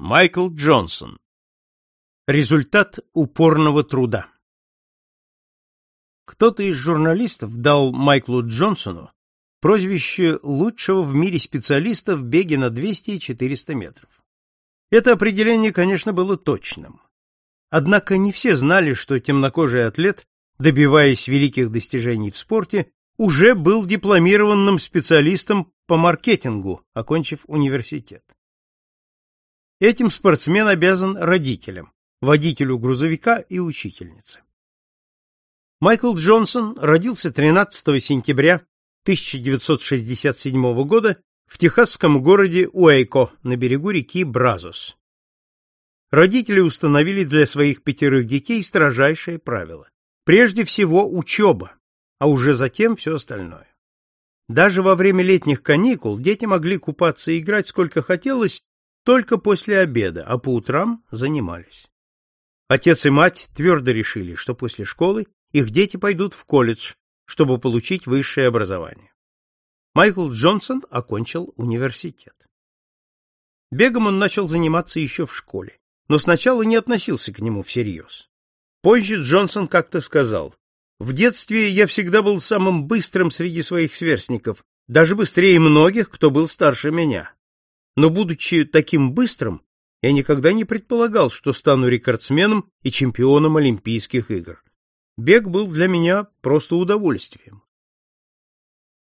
Майкл Джонсон. Результат упорного труда. Кто-то из журналистов дал Майклу Джонсону прозвище лучшего в мире специалиста в беге на 200 и 400 метров. Это определение, конечно, было точным. Однако не все знали, что темнокожий атлет, добиваясь великих достижений в спорте, уже был дипломированным специалистом по маркетингу, окончив университет. Этим спортсмен обязан родителям, водителю грузовика и учительнице. Майкл Джонсон родился 13 сентября 1967 года в техасском городе Уэйко на берегу реки Бразос. Родители установили для своих пятерых детей строжайшее правило. Прежде всего учеба, а уже затем все остальное. Даже во время летних каникул дети могли купаться и играть сколько хотелось только после обеда, а по утрам занимались. Отец и мать твердо решили, что после школы их дети пойдут в колледж, чтобы получить высшее образование. Майкл Джонсон окончил университет. Бегом он начал заниматься еще в школе, но сначала не относился к нему всерьез. Позже Джонсон как-то сказал, «В детстве я всегда был самым быстрым среди своих сверстников, даже быстрее многих, кто был старше меня. Но, будучи таким быстрым, я никогда не предполагал, что стану рекордсменом и чемпионом Олимпийских игр. Бег был для меня просто удовольствием.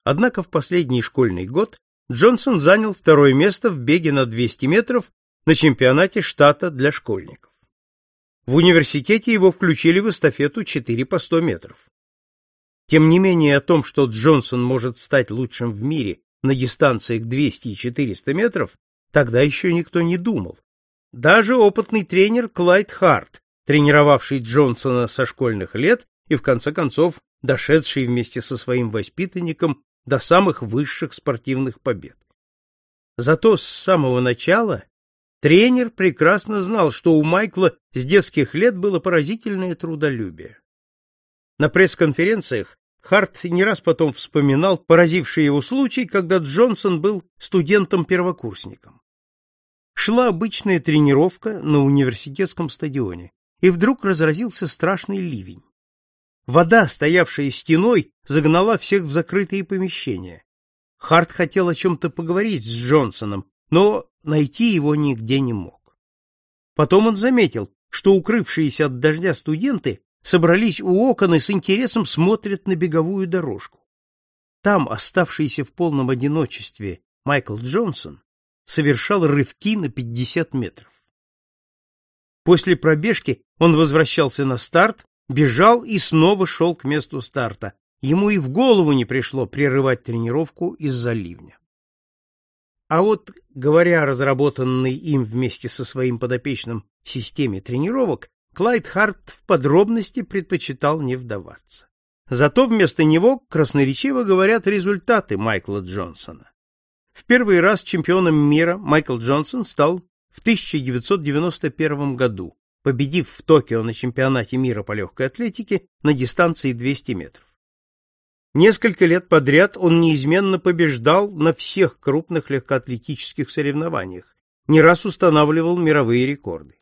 Однако в последний школьный год Джонсон занял второе место в беге на 200 метров на чемпионате штата для школьников. В университете его включили в эстафету 4 по 100 метров. Тем не менее о том, что Джонсон может стать лучшим в мире на дистанциях 200 и 400 метров тогда еще никто не думал. Даже опытный тренер Клайд Харт, тренировавший Джонсона со школьных лет и в конце концов дошедший вместе со своим воспитанником до самых высших спортивных побед. Зато с самого начала тренер прекрасно знал, что у Майкла с детских лет было поразительное трудолюбие. На пресс-конференциях Харт не раз потом вспоминал поразивший его случай, когда Джонсон был студентом-первокурсником. Шла обычная тренировка на университетском стадионе, и вдруг разразился страшный ливень. Вода, стоявшая стеной, загнала всех в закрытые помещения. Харт хотел о чем-то поговорить с Джонсоном, но найти его нигде не мог. Потом он заметил, что укрывшиеся от дождя студенты собрались у окон и с интересом смотрят на беговую дорожку. Там, оставшийся в полном одиночестве, Майкл Джонсон совершал рывки на 50 метров. После пробежки он возвращался на старт, бежал и снова шел к месту старта. Ему и в голову не пришло прерывать тренировку из-за ливня. А вот, говоря о разработанной им вместе со своим подопечным системе тренировок, Клайд Харт в подробности предпочитал не вдаваться. Зато вместо него красноречиво говорят результаты Майкла Джонсона. В первый раз чемпионом мира Майкл Джонсон стал в 1991 году, победив в Токио на чемпионате мира по легкой атлетике на дистанции 200 метров. Несколько лет подряд он неизменно побеждал на всех крупных легкоатлетических соревнованиях, не раз устанавливал мировые рекорды.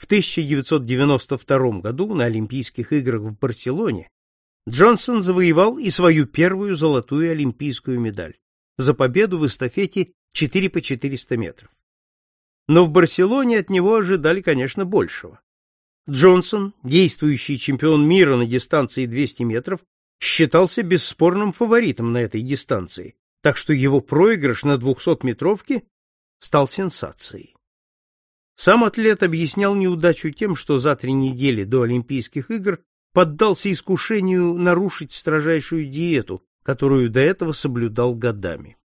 В 1992 году на Олимпийских играх в Барселоне Джонсон завоевал и свою первую золотую олимпийскую медаль за победу в эстафете 4 по 400 метров. Но в Барселоне от него ожидали, конечно, большего. Джонсон, действующий чемпион мира на дистанции 200 метров, считался бесспорным фаворитом на этой дистанции, так что его проигрыш на 200-метровке стал сенсацией. Сам атлет объяснял неудачу тем, что за три недели до Олимпийских игр поддался искушению нарушить строжайшую диету, которую до этого соблюдал годами.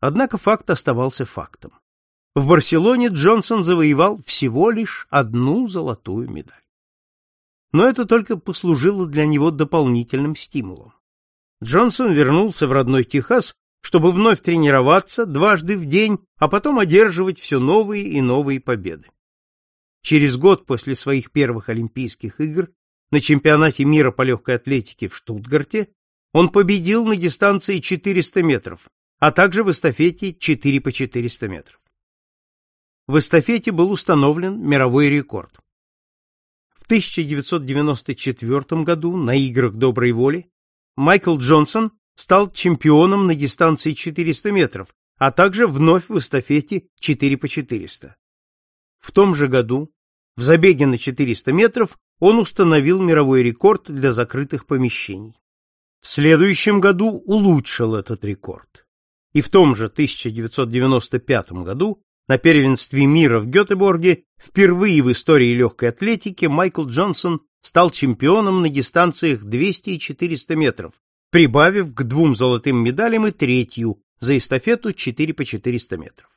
Однако факт оставался фактом. В Барселоне Джонсон завоевал всего лишь одну золотую медаль. Но это только послужило для него дополнительным стимулом. Джонсон вернулся в родной Техас чтобы вновь тренироваться дважды в день, а потом одерживать все новые и новые победы. Через год после своих первых Олимпийских игр на чемпионате мира по легкой атлетике в Штутгарте он победил на дистанции 400 метров, а также в эстафете 4 по 400 метров. в эстафете был установлен мировой рекорд. В 1994 году на играх доброй воли Майкл Джонсон стал чемпионом на дистанции 400 метров, а также вновь в эстафете 4 по 400. В том же году в забеге на 400 метров он установил мировой рекорд для закрытых помещений. В следующем году улучшил этот рекорд. И в том же 1995 году на первенстве мира в Гетеборге впервые в истории легкой атлетики Майкл Джонсон стал чемпионом на дистанциях 200 и 400 метров, прибавив к двум золотым медалям и третью за эстафету 4 по 400 метров.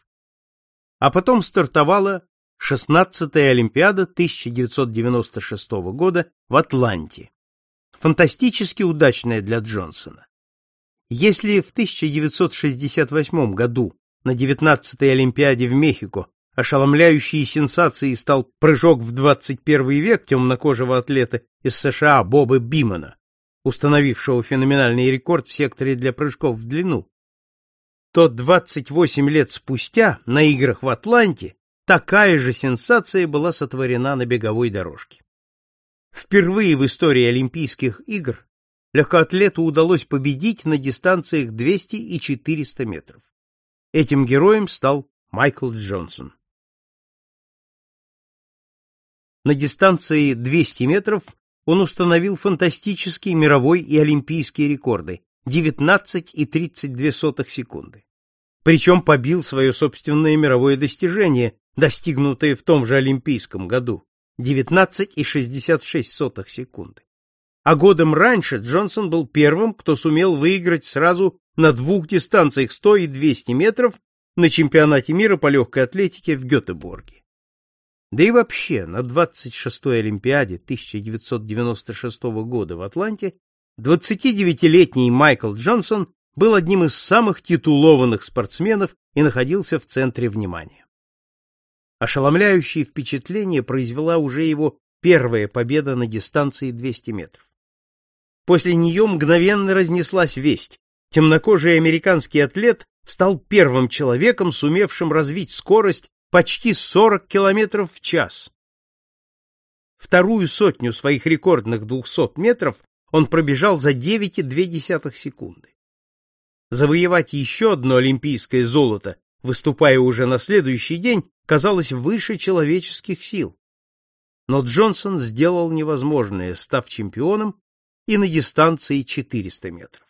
А потом стартовала 16-я Олимпиада 1996 года в Атланте. Фантастически удачная для Джонсона. Если в 1968 году на 19-й Олимпиаде в Мехико ошеломляющей сенсацией стал прыжок в 21 век темнокожего атлета из США Боба Бимана, установившего феноменальный рекорд в секторе для прыжков в длину, то 28 лет спустя на играх в Атланте такая же сенсация была сотворена на беговой дорожке. Впервые в истории Олимпийских игр легкоатлету удалось победить на дистанциях 200 и 400 метров. Этим героем стал Майкл Джонсон. На дистанции 200 метров он установил фантастические мировой и олимпийские рекорды 19 и 32 секунды. Причем побил свое собственное мировое достижение, достигнутое в том же олимпийском году 19 и 66 секунды. А годом раньше Джонсон был первым, кто сумел выиграть сразу на двух дистанциях 100 и 200 метров на чемпионате мира по легкой атлетике в Гетеборге. Да и вообще, на 26-й Олимпиаде 1996 года в Атланте 29-летний Майкл Джонсон был одним из самых титулованных спортсменов и находился в центре внимания. Ошеломляющее впечатление произвела уже его первая победа на дистанции 200 метров. После нее мгновенно разнеслась весть. Темнокожий американский атлет стал первым человеком, сумевшим развить скорость почти 40 км в час. Вторую сотню своих рекордных 200 метров он пробежал за 9,2 секунды. Завоевать еще одно олимпийское золото, выступая уже на следующий день, казалось выше человеческих сил. Но Джонсон сделал невозможное, став чемпионом и на дистанции 400 метров.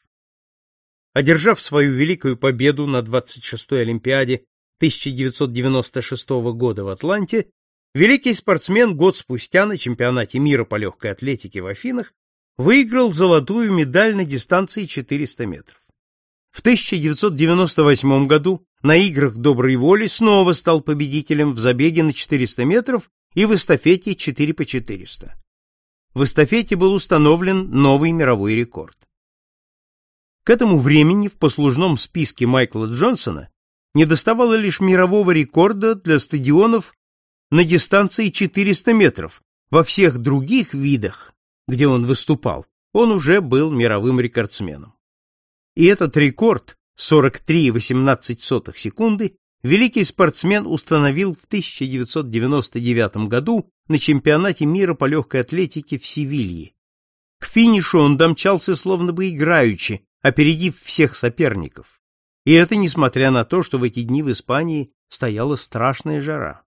Одержав свою великую победу на 26-й Олимпиаде 1996 года в Атланте, великий спортсмен год спустя на чемпионате мира по легкой атлетике в Афинах выиграл золотую медаль на дистанции 400 метров. В 1998 году на играх доброй воли снова стал победителем в забеге на 400 метров и в эстафете 4 по 400. В эстафете был установлен новый мировой рекорд. К этому времени в послужном списке Майкла Джонсона недоставало лишь мирового рекорда для стадионов на дистанции 400 метров. Во всех других видах, где он выступал, он уже был мировым рекордсменом. И этот рекорд 43,18 секунды великий спортсмен установил в 1999 году на чемпионате мира по легкой атлетике в Севилье. К финишу он домчался словно бы играючи, опередив всех соперников. И это несмотря на то, что в эти дни в Испании стояла страшная жара.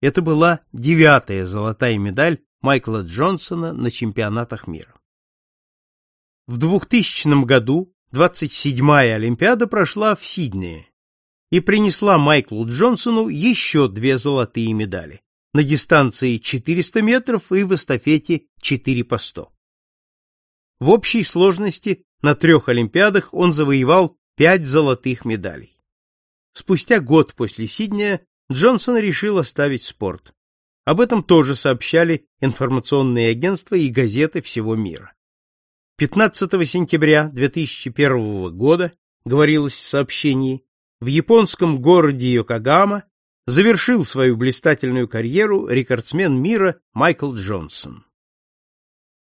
Это была девятая золотая медаль Майкла Джонсона на чемпионатах мира. В 2000 году 27-я Олимпиада прошла в Сиднее и принесла Майклу Джонсону еще две золотые медали на дистанции 400 метров и в эстафете 4 по 100. В общей сложности на трех Олимпиадах он завоевал пять золотых медалей. Спустя год после Сиднея Джонсон решил оставить спорт. Об этом тоже сообщали информационные агентства и газеты всего мира. 15 сентября 2001 года, говорилось в сообщении, в японском городе Йокогама завершил свою блистательную карьеру рекордсмен мира Майкл Джонсон.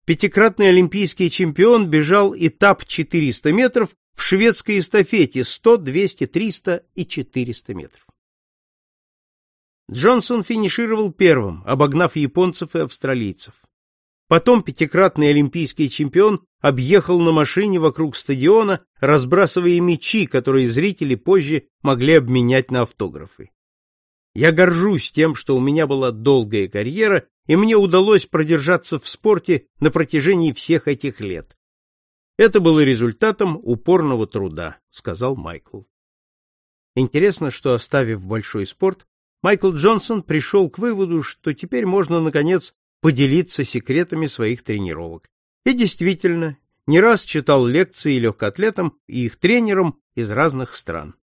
Пятикратный олимпийский чемпион бежал этап 400 метров в шведской эстафете 100, 200, 300 и 400 метров. Джонсон финишировал первым, обогнав японцев и австралийцев. Потом пятикратный олимпийский чемпион объехал на машине вокруг стадиона, разбрасывая мячи, которые зрители позже могли обменять на автографы. Я горжусь тем, что у меня была долгая карьера, и мне удалось продержаться в спорте на протяжении всех этих лет. Это было результатом упорного труда, сказал Майкл. Интересно, что оставив большой спорт, Майкл Джонсон пришел к выводу, что теперь можно наконец поделиться секретами своих тренировок. И действительно, не раз читал лекции легкоатлетам и их тренерам из разных стран.